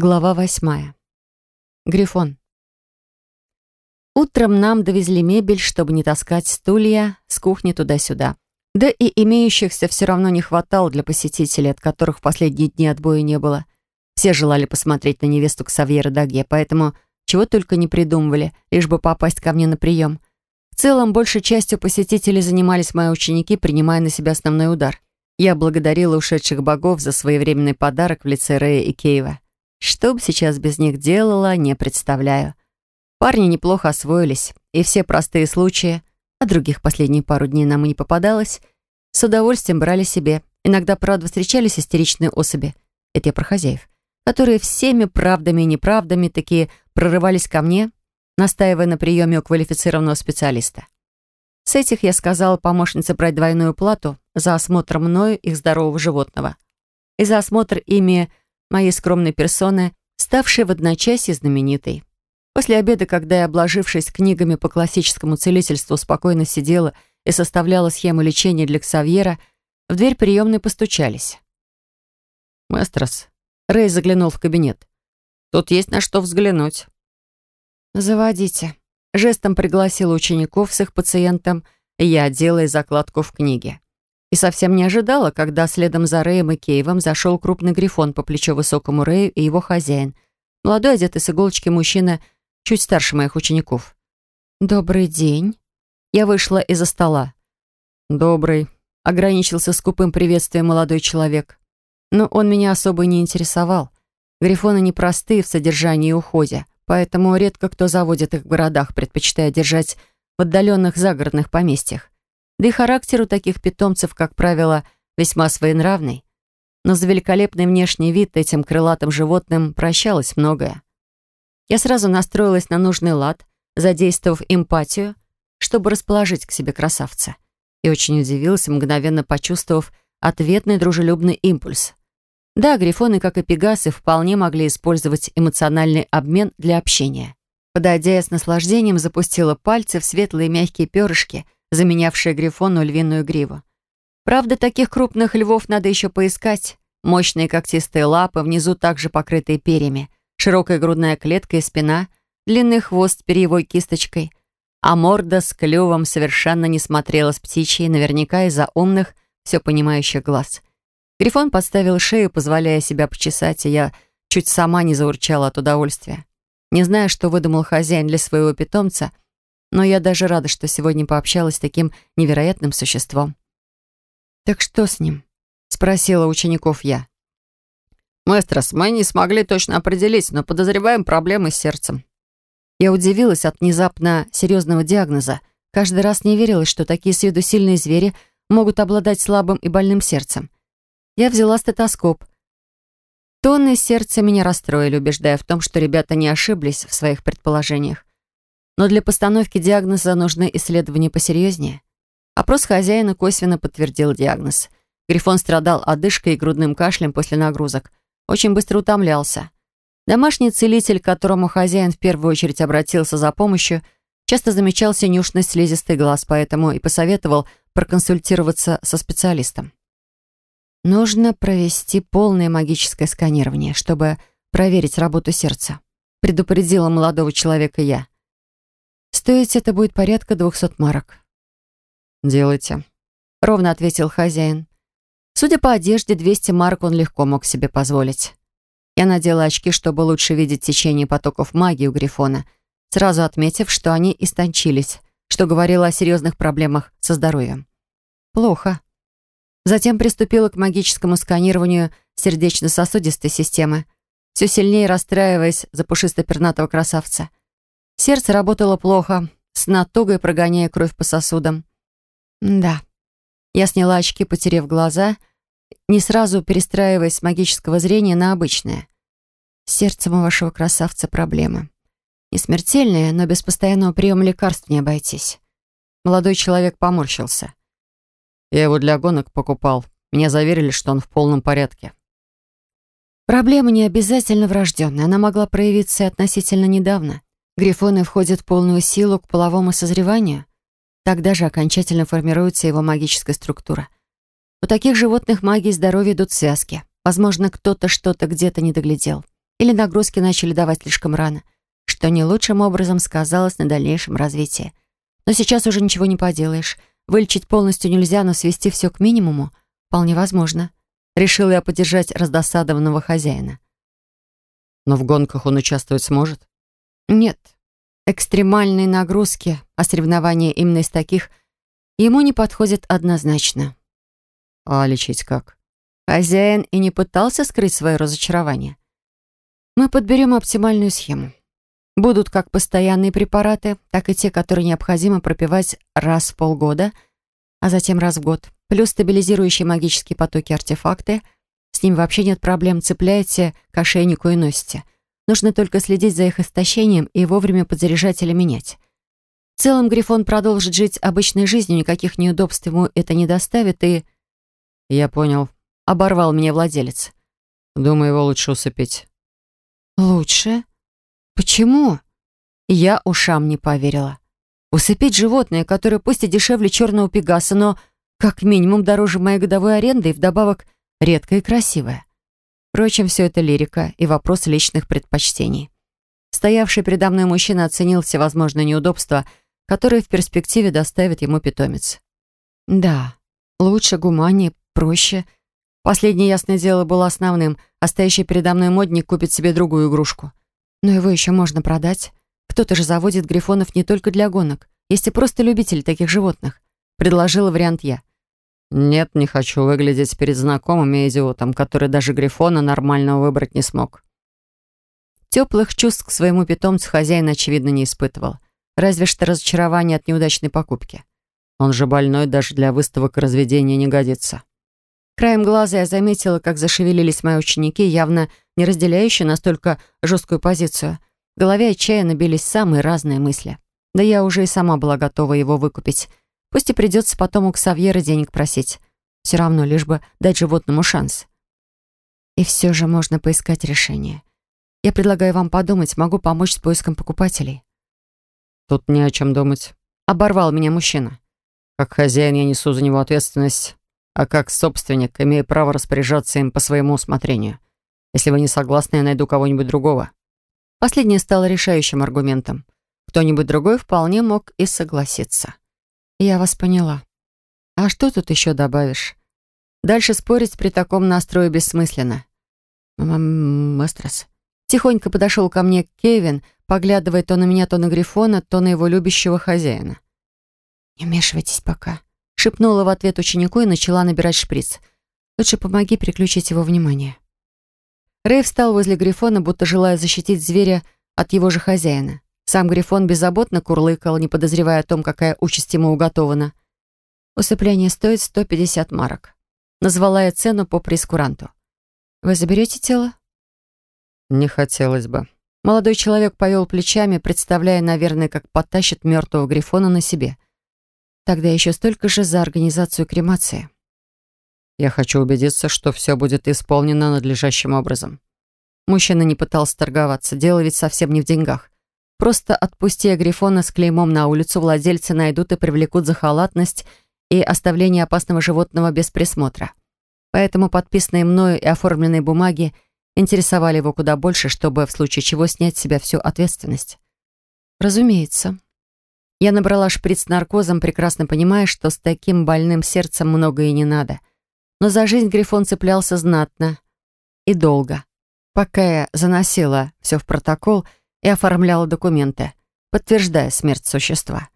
Глава восьмая. Грифон. Утром нам довезли мебель, чтобы не таскать стулья с кухни туда-сюда. Да и имеющихся все равно не хватало для посетителей, от которых в последние дни отбоя не было. Все желали посмотреть на невесту Ксавьера Даге, поэтому чего только не придумывали, лишь бы попасть ко мне на прием. В целом, большей частью посетителей занимались мои ученики, принимая на себя основной удар. Я благодарила ушедших богов за своевременный подарок в лице Рея и Кейва. Что бы сейчас без них делала, не представляю. Парни неплохо освоились, и все простые случаи, а других последние пару дней нам и не попадалось, с удовольствием брали себе. Иногда, правда, встречались истеричные особи. Это я про хозяев. Которые всеми правдами и неправдами такие прорывались ко мне, настаивая на приеме у квалифицированного специалиста. С этих я сказала помощнице брать двойную плату за осмотр мною их здорового животного. И за осмотр ими моей скромной персоны, ставшей в одночасье знаменитой. После обеда, когда я, обложившись книгами по классическому целительству, спокойно сидела и составляла схему лечения для Ксавьера, в дверь приемной постучались. «Мастерс», — Рэй заглянул в кабинет. «Тут есть на что взглянуть». «Заводите». Жестом пригласила учеников с их пациентом, и я делая закладку в книге. И совсем не ожидала, когда следом за Рэем и Кейвом зашел крупный грифон по плечу высокому Рэю и его хозяин. Молодой, одетый с иголочки мужчина, чуть старше моих учеников. «Добрый день». Я вышла из-за стола. «Добрый», — ограничился скупым приветствием молодой человек. Но он меня особо не интересовал. Грифоны непростые в содержании и уходе, поэтому редко кто заводит их в городах, предпочитая держать в отдаленных загородных поместьях. Да и характер у таких питомцев, как правило, весьма своенравный. Но за великолепный внешний вид этим крылатым животным прощалось многое. Я сразу настроилась на нужный лад, задействовав эмпатию, чтобы расположить к себе красавца. И очень удивилась, мгновенно почувствовав ответный дружелюбный импульс. Да, грифоны, как и пегасы, вполне могли использовать эмоциональный обмен для общения. Подойдя, я с наслаждением запустила пальцы в светлые мягкие перышки — заменявшая грифону львиную гриву. Правда, таких крупных львов надо еще поискать. Мощные когтистые лапы, внизу также покрытые перьями, широкая грудная клетка и спина, длинный хвост с перьевой кисточкой. А морда с клювом совершенно не смотрела с птичьей, наверняка из-за умных, все понимающих глаз. Грифон подставил шею, позволяя себя почесать, и я чуть сама не заурчала от удовольствия. Не зная, что выдумал хозяин для своего питомца — но я даже рада, что сегодня пообщалась с таким невероятным существом. «Так что с ним?» — спросила учеников я. «Мэстрос, мы не смогли точно определить, но подозреваем проблемы с сердцем». Я удивилась от внезапно серьезного диагноза. Каждый раз не верилась, что такие с виду сильные звери могут обладать слабым и больным сердцем. Я взяла стетоскоп. Тонны сердца меня расстроили, убеждая в том, что ребята не ошиблись в своих предположениях. Но для постановки диагноза нужны исследования посерьезнее. Опрос хозяина косвенно подтвердил диагноз. Грифон страдал одышкой и грудным кашлем после нагрузок. Очень быстро утомлялся. Домашний целитель, к которому хозяин в первую очередь обратился за помощью, часто замечал синюшность слизистый глаз, поэтому и посоветовал проконсультироваться со специалистом. «Нужно провести полное магическое сканирование, чтобы проверить работу сердца», предупредила молодого человека я. Стоить это будет порядка двухсот марок. «Делайте», — ровно ответил хозяин. Судя по одежде, 200 марок он легко мог себе позволить. Я надела очки, чтобы лучше видеть течение потоков магии у Грифона, сразу отметив, что они истончились, что говорило о серьезных проблемах со здоровьем. Плохо. Затем приступила к магическому сканированию сердечно-сосудистой системы, все сильнее расстраиваясь за пушисто-пернатого красавца. Сердце работало плохо, с натугой прогоняя кровь по сосудам. Да. Я сняла очки, потеряв глаза, не сразу перестраиваясь с магического зрения на обычное. С сердцем у вашего красавца проблемы. Не смертельные, но без постоянного приема лекарств не обойтись. Молодой человек поморщился. Я его для гонок покупал. Меня заверили, что он в полном порядке. Проблема не обязательно врожденная. Она могла проявиться относительно недавно. Грифоны входят в полную силу к половому созреванию. Тогда же окончательно формируется его магическая структура. У таких животных магии и здоровья идут связки. Возможно, кто-то что-то где-то не доглядел. или нагрузки начали давать слишком рано, что не лучшим образом сказалось на дальнейшем развитии. Но сейчас уже ничего не поделаешь. Вылечить полностью нельзя, но свести все к минимуму вполне возможно. Решил я поддержать раздосадованного хозяина. Но в гонках он участвовать сможет? Нет. Экстремальные нагрузки, а соревнования именно из таких, ему не подходят однозначно. А лечить как? Хозяин и не пытался скрыть свое разочарование. Мы подберем оптимальную схему. Будут как постоянные препараты, так и те, которые необходимо пропивать раз в полгода, а затем раз в год. Плюс стабилизирующие магические потоки-артефакты. С ними вообще нет проблем, цепляете к ошейнику и носите. Нужно только следить за их истощением и вовремя подзаряжать или менять. В целом Грифон продолжит жить обычной жизнью, никаких неудобств ему это не доставит, и... «Я понял», — оборвал меня владелец. «Думаю, его лучше усыпить». «Лучше? Почему?» Я ушам не поверила. Усыпить животное, которое пусть и дешевле черного пегаса, но как минимум дороже моей годовой аренды и вдобавок редкое и красивое. Впрочем, все это лирика и вопрос личных предпочтений. Стоявший передо мной мужчина оценил всевозможные неудобства, которые в перспективе доставит ему питомец. Да, лучше, гуманнее, проще — Последнее, ясное дело, было основным, а стоящий передо мной модник купит себе другую игрушку. Но его еще можно продать. Кто-то же заводит грифонов не только для гонок. Есть и просто любители таких животных. Предложила вариант я. «Нет, не хочу выглядеть перед знакомым и идиотом, который даже грифона нормального выбрать не смог». Теплых чувств к своему питомцу хозяин, очевидно, не испытывал. Разве что разочарование от неудачной покупки. Он же больной, даже для выставок разведения не годится. Краем глаза я заметила, как зашевелились мои ученики, явно не разделяющие настолько жесткую позицию. В голове отчаянно бились самые разные мысли. Да я уже и сама была готова его выкупить. Пусть и придется потом у Ксавьера денег просить. Все равно, лишь бы дать животному шанс. И все же можно поискать решение. Я предлагаю вам подумать, могу помочь с поиском покупателей. Тут не о чем думать. Оборвал меня мужчина. Как хозяин я несу за него ответственность а как собственник имею право распоряжаться им по своему усмотрению. Если вы не согласны, я найду кого-нибудь другого». Последнее стало решающим аргументом. Кто-нибудь другой вполне мог и согласиться. «Я вас поняла. А что тут еще добавишь? Дальше спорить при таком настрое бессмысленно». «Мастрос». Тихонько подошел ко мне Кевин, поглядывая то на меня, то на Грифона, то на его любящего хозяина. «Не вмешивайтесь пока», Шепнула в ответ ученику и начала набирать шприц. «Лучше помоги переключить его внимание». Рэй встал возле Грифона, будто желая защитить зверя от его же хозяина. Сам Грифон беззаботно курлыкал, не подозревая о том, какая участь ему уготована. Усыпление стоит 150 марок. Назвала я цену по прескуранту. «Вы заберете тело?» «Не хотелось бы». Молодой человек повел плечами, представляя, наверное, как потащит мертвого Грифона на себе – Тогда еще столько же за организацию кремации. Я хочу убедиться, что все будет исполнено надлежащим образом. Мужчина не пытался торговаться, дело ведь совсем не в деньгах. Просто отпусти Грифона с клеймом на улицу, владельцы найдут и привлекут за халатность и оставление опасного животного без присмотра. Поэтому подписанные мною и оформленные бумаги интересовали его куда больше, чтобы в случае чего снять с себя всю ответственность. Разумеется. Я набрала шприц с наркозом, прекрасно понимая, что с таким больным сердцем многое не надо. Но за жизнь Грифон цеплялся знатно и долго, пока я заносила все в протокол и оформляла документы, подтверждая смерть существа.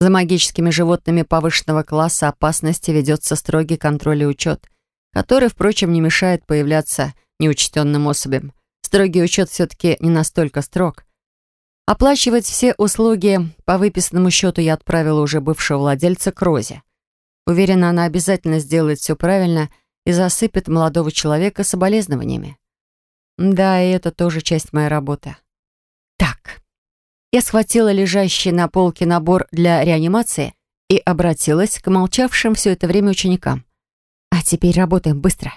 За магическими животными повышенного класса опасности ведется строгий контроль и учет, который, впрочем, не мешает появляться неучтенным особям. Строгий учет все-таки не настолько строг, Оплачивать все услуги по выписанному счету я отправила уже бывшего владельца к Розе. Уверена, она обязательно сделает все правильно и засыпет молодого человека соболезнованиями. Да, и это тоже часть моей работы. Так, я схватила лежащий на полке набор для реанимации и обратилась к молчавшим все это время ученикам. А теперь работаем быстро.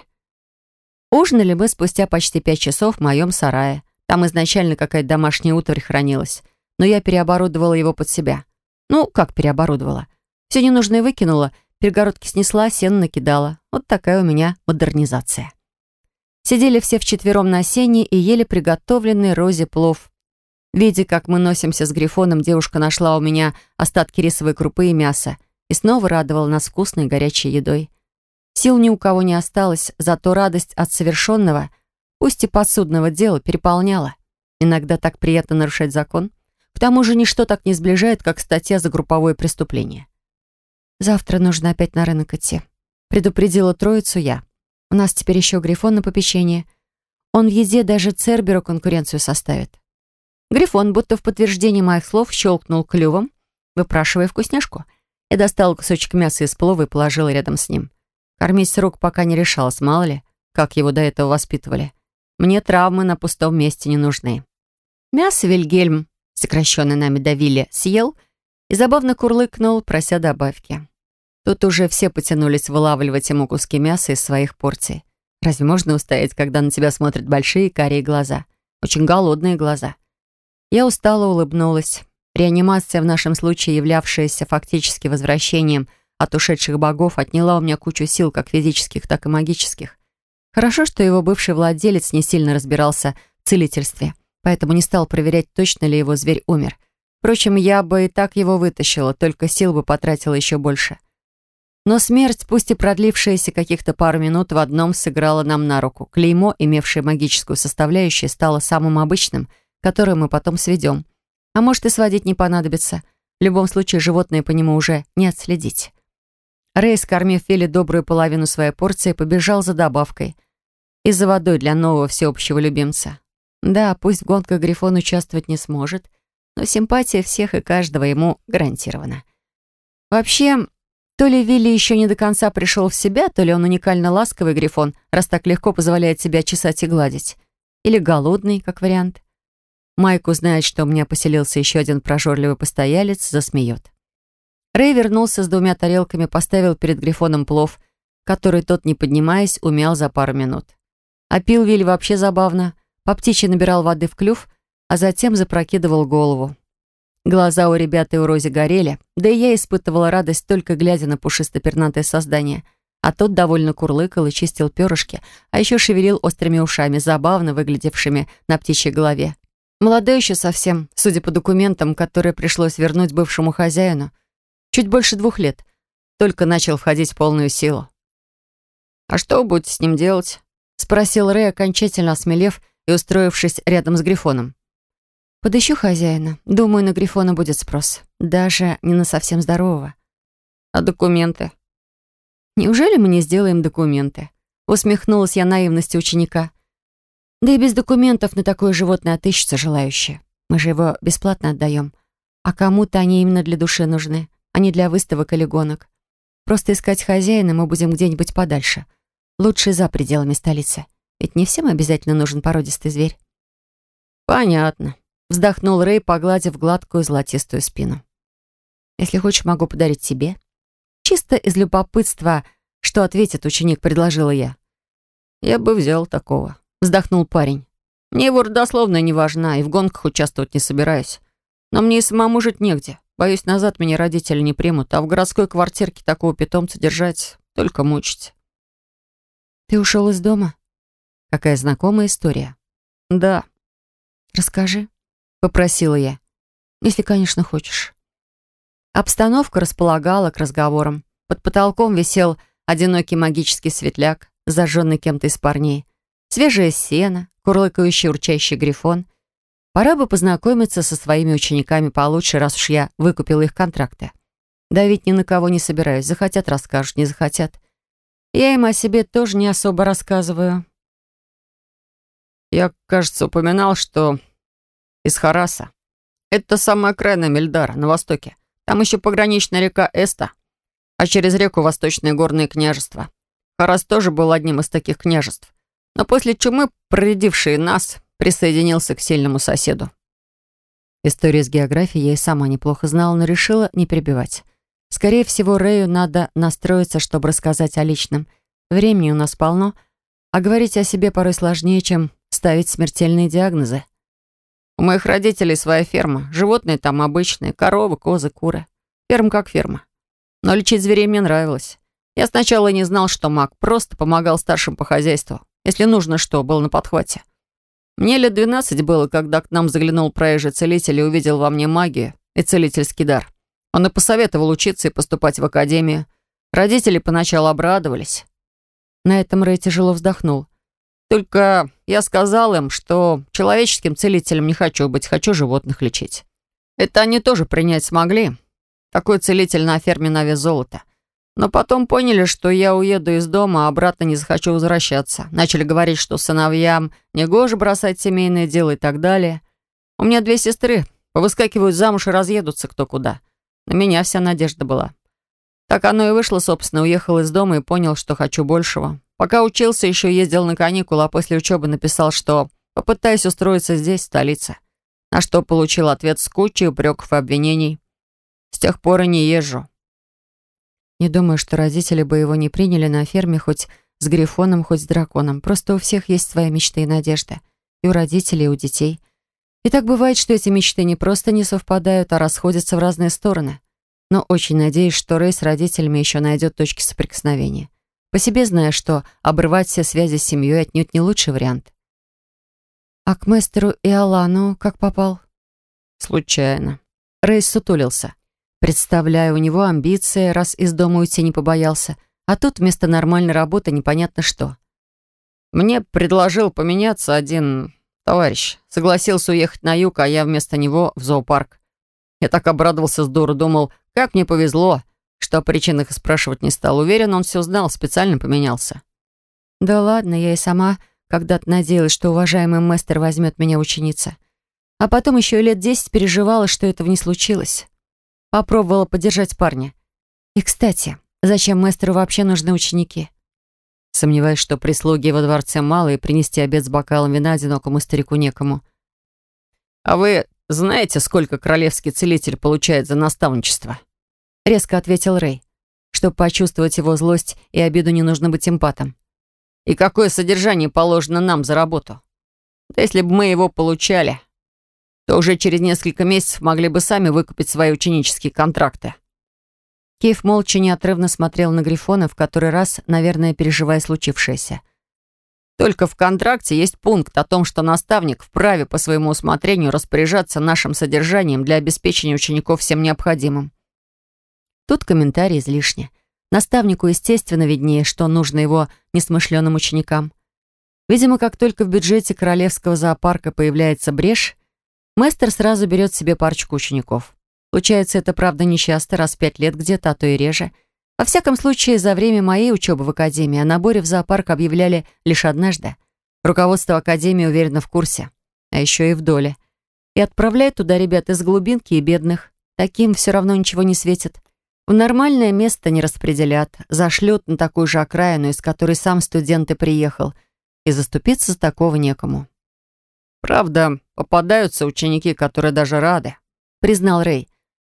Ужинали мы спустя почти пять часов в моем сарае. Там изначально какая-то домашняя утварь хранилась, но я переоборудовала его под себя. Ну, как переоборудовала? Все ненужное выкинула, перегородки снесла, сено накидала. Вот такая у меня модернизация. Сидели все вчетвером на сене и ели приготовленный Розе плов. Видя, как мы носимся с Грифоном, девушка нашла у меня остатки рисовой крупы и мяса и снова радовала нас вкусной горячей едой. Сил ни у кого не осталось, зато радость от совершенного, пусть и подсудного дела, переполняла. Иногда так приятно нарушать закон. К тому же ничто так не сближает, как статья за групповое преступление. «Завтра нужно опять на рынок идти», — предупредила троицу я. «У нас теперь еще Грифон на попечении. Он в еде даже Церберу конкуренцию составит». Грифон, будто в подтверждение моих слов, щелкнул клювом, выпрашивая вкусняшку. Я достала кусочек мяса из плова и положила рядом с ним. Кормить срок пока не решалась, мало ли, как его до этого воспитывали. Мне травмы на пустом месте не нужны. Мясо Вильгельм, сокращенный нами давили, съел и забавно курлыкнул, прося добавки. Тут уже все потянулись вылавливать ему куски мяса из своих порций. Разве можно устоять, когда на тебя смотрят большие карие глаза? Очень голодные глаза. Я устало улыбнулась. Реанимация, в нашем случае являвшаяся фактически возвращением от ушедших богов, отняла у меня кучу сил, как физических, так и магических. Хорошо, что его бывший владелец не сильно разбирался в целительстве поэтому не стал проверять, точно ли его зверь умер. Впрочем, я бы и так его вытащила, только сил бы потратила еще больше. Но смерть, пусть и продлившаяся каких-то пару минут, в одном сыграла нам на руку. Клеймо, имевшее магическую составляющую, стало самым обычным, которое мы потом сведем. А может, и сводить не понадобится. В любом случае, животное по нему уже не отследить. Рэй, скормив Филе добрую половину своей порции, побежал за добавкой. И за водой для нового всеобщего любимца. Да, пусть в гонках Грифон участвовать не сможет, но симпатия всех и каждого ему гарантирована. Вообще, то ли Вилли еще не до конца пришел в себя, то ли он уникально ласковый Грифон, раз так легко позволяет себя чесать и гладить. Или голодный, как вариант. Майк узнает, что у меня поселился еще один прожорливый постоялец, засмеет. Рэй вернулся с двумя тарелками, поставил перед Грифоном плов, который тот, не поднимаясь, умял за пару минут. А пил Вилли вообще забавно. По птичьи набирал воды в клюв, а затем запрокидывал голову. Глаза у ребят и у Рози горели, да и я испытывала радость только глядя на пушисто-пернатое создание. А тот довольно курлыкал и чистил перышки, а еще шевелил острыми ушами, забавно выглядевшими на птичьей голове. Молодой еще совсем, судя по документам, которые пришлось вернуть бывшему хозяину. Чуть больше двух лет. Только начал входить в полную силу. «А что будете с ним делать?» — спросил Рэй, окончательно осмелев и устроившись рядом с Грифоном. «Подыщу хозяина. Думаю, на Грифона будет спрос. Даже не на совсем здорового». «А документы?» «Неужели мы не сделаем документы?» Усмехнулась я наивности ученика. «Да и без документов на такое животное отыщется желающее. Мы же его бесплатно отдаем. А кому-то они именно для души нужны, а не для выставок или гонок. Просто искать хозяина мы будем где-нибудь подальше. Лучше за пределами столицы. Ведь не всем обязательно нужен породистый зверь. «Понятно», — вздохнул Рэй, погладив гладкую золотистую спину. «Если хочешь, могу подарить тебе». Чисто из любопытства, что ответит ученик, предложила я. «Я бы взял такого», — вздохнул парень. «Мне его родословная не важна, и в гонках участвовать не собираюсь. Но мне и самому жить негде. Боюсь, назад меня родители не примут, а в городской квартирке такого питомца держать только мучить». «Ты ушел из дома?» Какая знакомая история. Да. Расскажи, попросила я. Если, конечно, хочешь. Обстановка располагала к разговорам. Под потолком висел одинокий магический светляк, зажженный кем-то из парней. Свежее сено, курлыкающий урчащий грифон. Пора бы познакомиться со своими учениками получше, раз уж я выкупила их контракты. Давить ни на кого не собираюсь. Захотят, расскажут, не захотят. Я им о себе тоже не особо рассказываю. Я, кажется, упоминал, что из Хараса. Это самая окраина Мельдара, на востоке. Там еще пограничная река Эста, а через реку Восточные горные княжества. Харас тоже был одним из таких княжеств. Но после чумы, проредивший нас, присоединился к сильному соседу. Историю с географией я и сама неплохо знала, но решила не перебивать. Скорее всего, Рэю надо настроиться, чтобы рассказать о личном. Времени у нас полно, а говорить о себе порой сложнее, чем ставить смертельные диагнозы. У моих родителей своя ферма. Животные там обычные. Коровы, козы, куры. Ферма как ферма. Но лечить зверей мне нравилось. Я сначала не знал, что маг. Просто помогал старшим по хозяйству. Если нужно что, был на подхвате. Мне лет двенадцать было, когда к нам заглянул проезжий целитель и увидел во мне магию и целительский дар. Он и посоветовал учиться и поступать в академию. Родители поначалу обрадовались. На этом Рэй тяжело вздохнул. Только я сказал им, что человеческим целителем не хочу быть, хочу животных лечить. Это они тоже принять смогли. Такой целитель на ферме на вес золота. Но потом поняли, что я уеду из дома, а обратно не захочу возвращаться. Начали говорить, что сыновьям негоже бросать семейное дело и так далее. У меня две сестры. Повыскакивают замуж и разъедутся кто куда. На меня вся надежда была. Так оно и вышло, собственно. Уехал из дома и понял, что хочу большего. Пока учился, еще ездил на каникулы, а после учебы написал, что попытаюсь устроиться здесь, в столице. На что получил ответ с кучей упреков и обвинений. С тех пор и не езжу. Не думаю, что родители бы его не приняли на ферме хоть с Грифоном, хоть с драконом. Просто у всех есть свои мечты и надежды. И у родителей, и у детей. И так бывает, что эти мечты не просто не совпадают, а расходятся в разные стороны но очень надеюсь, что Рэй с родителями еще найдет точки соприкосновения. По себе знаю, что обрывать все связи с семьей отнюдь не лучший вариант. А к мастеру и Алану как попал? Случайно. Рэй сутулился. Представляю, у него амбиции, раз из дома уйти не побоялся, а тут вместо нормальной работы непонятно что. Мне предложил поменяться один товарищ. Согласился уехать на юг, а я вместо него в зоопарк. Я так обрадовался здорово, думал, как мне повезло, что о причинах спрашивать не стал. Уверен, он все знал, специально поменялся. Да ладно, я и сама когда-то надеялась, что уважаемый мастер возьмет меня ученица. А потом еще лет десять переживала, что этого не случилось. Попробовала поддержать парня. И, кстати, зачем мастеру вообще нужны ученики? Сомневаюсь, что прислуги во дворце мало, и принести обед с бокалом вина одинокому старику некому. А вы знаете, сколько королевский целитель получает за наставничество?» Резко ответил Рэй. Чтобы почувствовать его злость и обиду, не нужно быть эмпатом. «И какое содержание положено нам за работу? Да если бы мы его получали, то уже через несколько месяцев могли бы сами выкупить свои ученические контракты». Кейв молча неотрывно смотрел на Грифона, в который раз, наверное, переживая случившееся. Только в контракте есть пункт о том, что наставник вправе по своему усмотрению распоряжаться нашим содержанием для обеспечения учеников всем необходимым. Тут комментарий излишне. Наставнику, естественно, виднее, что нужно его несмышленым ученикам. Видимо, как только в бюджете королевского зоопарка появляется брешь, мастер сразу берет себе парочку учеников. Случается это, правда, нечасто, раз в пять лет где-то, а то и реже – во всяком случае, за время моей учебы в академии о наборе в зоопарк объявляли лишь однажды. Руководство академии уверенно в курсе, а еще и в доле. И отправляют туда ребят из глубинки и бедных. Таким все равно ничего не светит. В нормальное место не распределят, зашлют на такую же окраину, из которой сам студент и приехал. И заступиться за такого некому. «Правда, попадаются ученики, которые даже рады», — признал Рэй.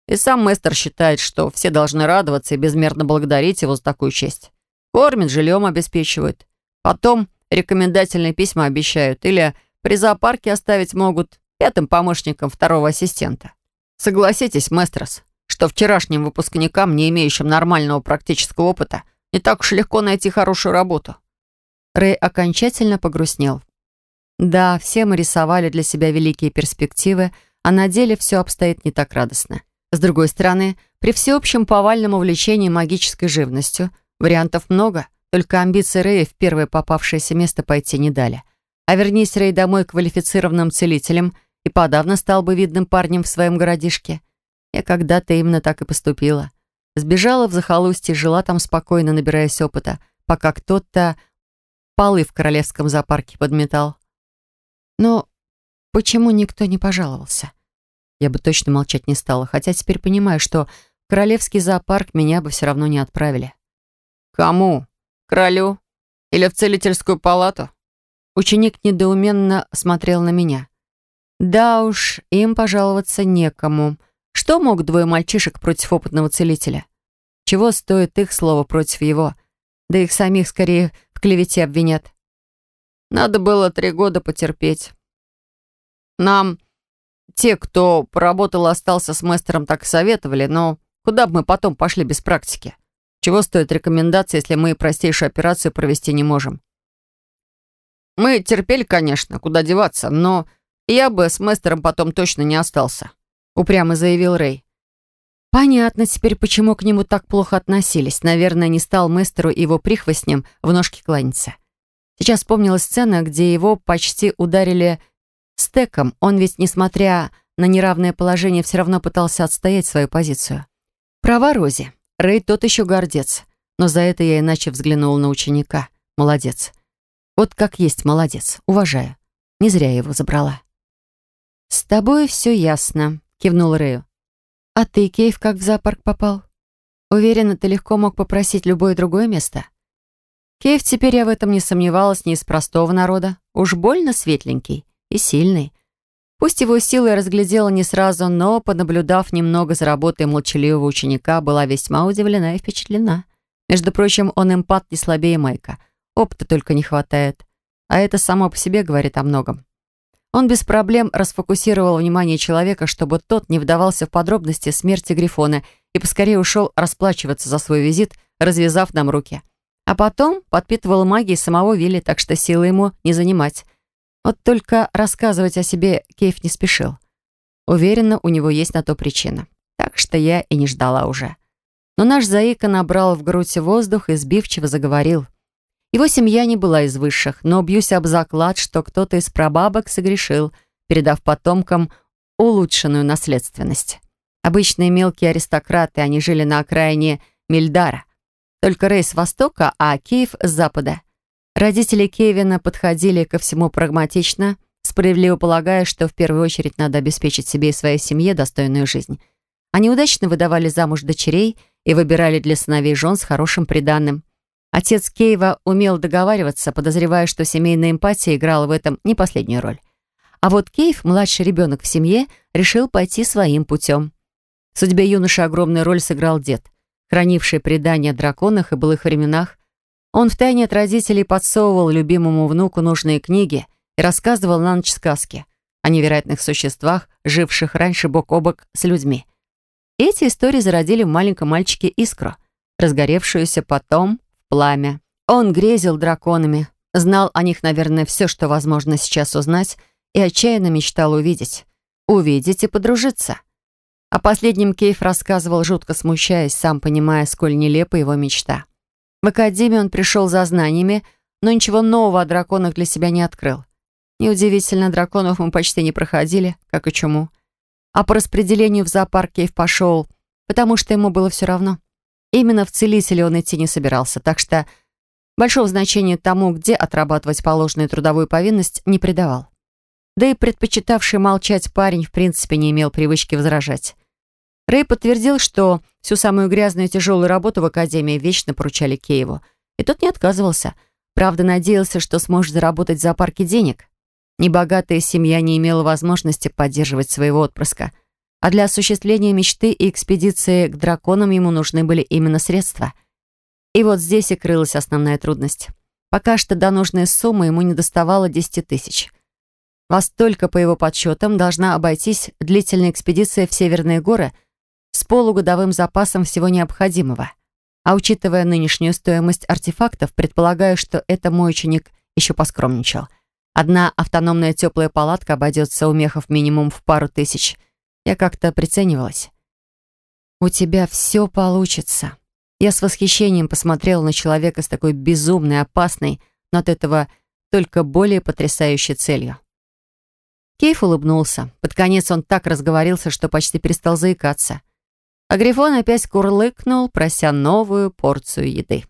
И сам мастер считает, что все должны радоваться и безмерно благодарить его за такую честь. Кормят, жильем обеспечивают. Потом рекомендательные письма обещают или при зоопарке оставить могут пятым помощником второго ассистента. Согласитесь, мастерс, что вчерашним выпускникам, не имеющим нормального практического опыта, не так уж легко найти хорошую работу. Рэй окончательно погрустнел. Да, все мы рисовали для себя великие перспективы, а на деле все обстоит не так радостно. С другой стороны, при всеобщем повальном увлечении магической живностью вариантов много, только амбиции Рэя в первое попавшееся место пойти не дали. А вернись Рэй домой квалифицированным целителем и подавно стал бы видным парнем в своем городишке. Я когда-то именно так и поступила. Сбежала в захолустье, жила там спокойно, набираясь опыта, пока кто-то полы в королевском зоопарке подметал. Но почему никто не пожаловался? я бы точно молчать не стала, хотя теперь понимаю, что в королевский зоопарк меня бы все равно не отправили. «Кому? Королю? Или в целительскую палату?» Ученик недоуменно смотрел на меня. «Да уж, им пожаловаться некому. Что мог двое мальчишек против опытного целителя? Чего стоит их слово против его? Да их самих скорее в клевете обвинят». «Надо было три года потерпеть. Нам те, кто поработал и остался с мастером, так и советовали, но куда бы мы потом пошли без практики? Чего стоит рекомендация, если мы простейшую операцию провести не можем? мы терпели, конечно, куда деваться, но я бы с мастером потом точно не остался», — упрямо заявил Рэй. Понятно теперь, почему к нему так плохо относились. Наверное, не стал мастеру и его прихвостням в ножки кланяться. Сейчас вспомнила сцена, где его почти ударили стеком. Он ведь, несмотря на неравное положение, все равно пытался отстоять свою позицию. Права Рози. Рэй тот еще гордец. Но за это я иначе взглянула на ученика. Молодец. Вот как есть молодец. Уважаю. Не зря я его забрала. «С тобой все ясно», — кивнул Рэю. «А ты, Кейв, как в зоопарк попал? Уверена, ты легко мог попросить любое другое место?» Кейв теперь я в этом не сомневалась, не из простого народа. Уж больно светленький и сильный. Пусть его силы я разглядела не сразу, но, понаблюдав немного за работой молчаливого ученика, была весьма удивлена и впечатлена. Между прочим, он эмпат не слабее Майка. Опыта только не хватает. А это само по себе говорит о многом. Он без проблем расфокусировал внимание человека, чтобы тот не вдавался в подробности смерти Грифона и поскорее ушел расплачиваться за свой визит, развязав нам руки. А потом подпитывал магией самого Вилли, так что силы ему не занимать. Вот только рассказывать о себе Кейф не спешил. Уверена, у него есть на то причина. Так что я и не ждала уже. Но наш заика набрал в грудь воздух и сбивчиво заговорил. Его семья не была из высших, но бьюсь об заклад, что кто-то из прабабок согрешил, передав потомкам улучшенную наследственность. Обычные мелкие аристократы, они жили на окраине Мильдара. Только Рей с востока, а Киев с запада. Родители Кевина подходили ко всему прагматично, справедливо полагая, что в первую очередь надо обеспечить себе и своей семье достойную жизнь. Они удачно выдавали замуж дочерей и выбирали для сыновей жен с хорошим приданным. Отец Кейва умел договариваться, подозревая, что семейная эмпатия играла в этом не последнюю роль. А вот Кейв, младший ребенок в семье, решил пойти своим путем. В судьбе юноши огромную роль сыграл дед, хранивший предания о драконах и былых временах. Он втайне от родителей подсовывал любимому внуку нужные книги и рассказывал на ночь сказки о невероятных существах, живших раньше бок о бок с людьми. Эти истории зародили в маленьком мальчике искру, разгоревшуюся потом пламя. Он грезил драконами, знал о них, наверное, все, что возможно сейчас узнать, и отчаянно мечтал увидеть. Увидеть и подружиться. О последнем Кейф рассказывал, жутко смущаясь, сам понимая, сколь нелепа его мечта. В академию он пришел за знаниями, но ничего нового о драконах для себя не открыл. Неудивительно, драконов мы почти не проходили, как и чуму. А по распределению в зоопарк Кейв пошел, потому что ему было все равно. Именно в целители он идти не собирался, так что большого значения тому, где отрабатывать положенную трудовую повинность, не придавал. Да и предпочитавший молчать парень в принципе не имел привычки возражать. Рэй подтвердил, что всю самую грязную и тяжелую работу в академии вечно поручали Киеву. И тот не отказывался. Правда, надеялся, что сможет заработать в зоопарке денег. Небогатая семья не имела возможности поддерживать своего отпрыска – а для осуществления мечты и экспедиции к драконам ему нужны были именно средства. И вот здесь и крылась основная трудность. Пока что до нужной суммы ему не доставало 10 тысяч. Во столько, по его подсчетам, должна обойтись длительная экспедиция в Северные горы с полугодовым запасом всего необходимого. А учитывая нынешнюю стоимость артефактов, предполагаю, что это мой ученик еще поскромничал. Одна автономная теплая палатка обойдется у мехов минимум в пару тысяч – я как-то приценивалась. «У тебя все получится». Я с восхищением посмотрела на человека с такой безумной, опасной, но от этого только более потрясающей целью. Кейф улыбнулся. Под конец он так разговорился, что почти перестал заикаться. А Грифон опять курлыкнул, прося новую порцию еды.